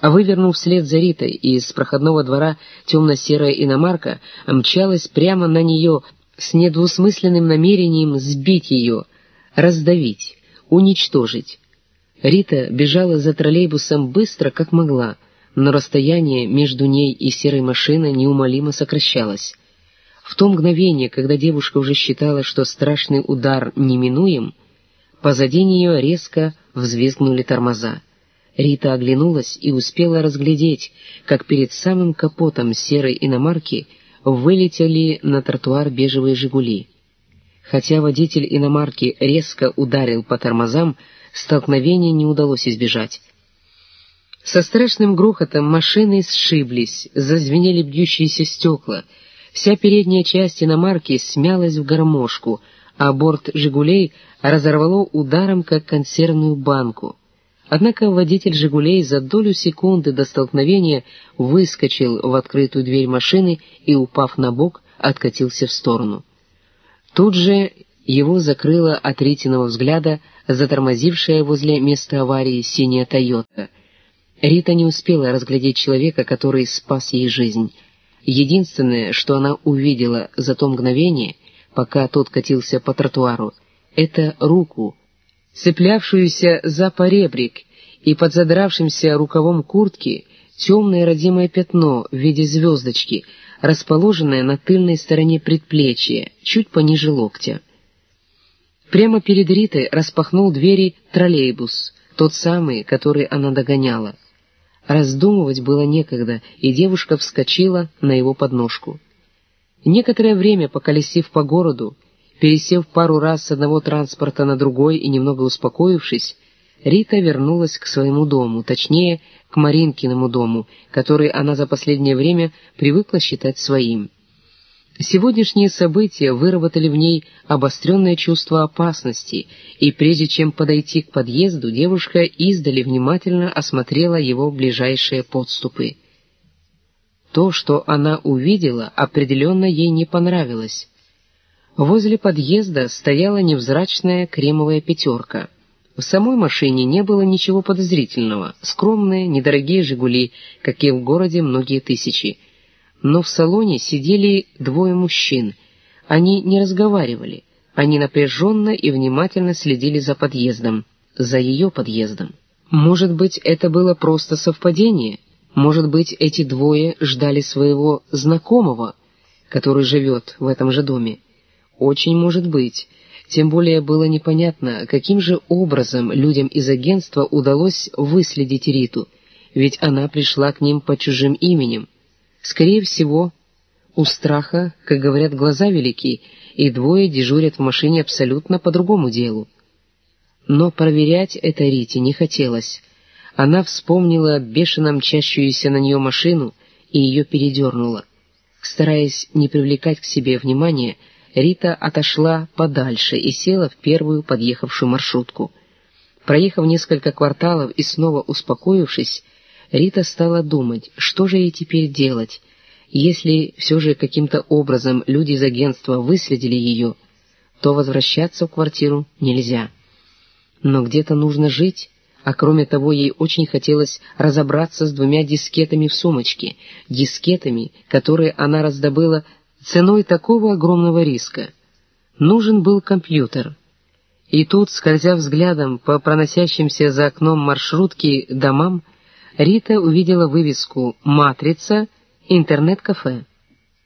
А вывернув вслед за Ритой, из проходного двора темно-серая иномарка мчалась прямо на нее с недвусмысленным намерением сбить ее, раздавить, уничтожить. Рита бежала за троллейбусом быстро, как могла, но расстояние между ней и серой машиной неумолимо сокращалось. В то мгновение, когда девушка уже считала, что страшный удар неминуем, позади нее резко взвизгнули тормоза. Рита оглянулась и успела разглядеть, как перед самым капотом серой иномарки вылетели на тротуар бежевые «Жигули». Хотя водитель иномарки резко ударил по тормозам, столкновения не удалось избежать. Со страшным грохотом машины сшиблись, зазвенели бьющиеся стекла, вся передняя часть иномарки смялась в гармошку, а борт «Жигулей» разорвало ударом, как консервную банку. Однако водитель «Жигулей» за долю секунды до столкновения выскочил в открытую дверь машины и, упав на бок, откатился в сторону. Тут же его закрыла от Ритиного взгляда затормозившая возле места аварии синяя «Тойота». Рита не успела разглядеть человека, который спас ей жизнь. Единственное, что она увидела за то мгновение, пока тот катился по тротуару, это руку, цеплявшуюся за поребрик, и под задравшимся рукавом куртки темное родимое пятно в виде звездочки, расположенное на тыльной стороне предплечья, чуть пониже локтя. Прямо перед Ритой распахнул двери троллейбус, тот самый, который она догоняла. Раздумывать было некогда, и девушка вскочила на его подножку. Некоторое время, поколесив по городу, Пересев пару раз с одного транспорта на другой и немного успокоившись, Рита вернулась к своему дому, точнее, к Маринкиному дому, который она за последнее время привыкла считать своим. Сегодняшние события выработали в ней обостренное чувство опасности, и прежде чем подойти к подъезду, девушка издали внимательно осмотрела его ближайшие подступы. То, что она увидела, определенно ей не понравилось. Возле подъезда стояла невзрачная кремовая пятерка. В самой машине не было ничего подозрительного, скромные, недорогие «Жигули», какие в городе многие тысячи. Но в салоне сидели двое мужчин. Они не разговаривали, они напряженно и внимательно следили за подъездом, за ее подъездом. Может быть, это было просто совпадение? Может быть, эти двое ждали своего знакомого, который живет в этом же доме? Очень может быть. Тем более было непонятно, каким же образом людям из агентства удалось выследить Риту, ведь она пришла к ним под чужим именем. Скорее всего, у страха, как говорят, глаза велики, и двое дежурят в машине абсолютно по другому делу. Но проверять это Рите не хотелось. Она вспомнила бешено мчащуюся на нее машину и ее передернула. Стараясь не привлекать к себе внимания, Рита отошла подальше и села в первую подъехавшую маршрутку. Проехав несколько кварталов и снова успокоившись, Рита стала думать, что же ей теперь делать, если все же каким-то образом люди из агентства выследили ее, то возвращаться в квартиру нельзя. Но где-то нужно жить, а кроме того ей очень хотелось разобраться с двумя дискетами в сумочке, дискетами, которые она раздобыла ценой такого огромного риска. Нужен был компьютер. И тут, скользя взглядом по проносящимся за окном маршрутки домам, Рита увидела вывеску «Матрица. Интернет-кафе».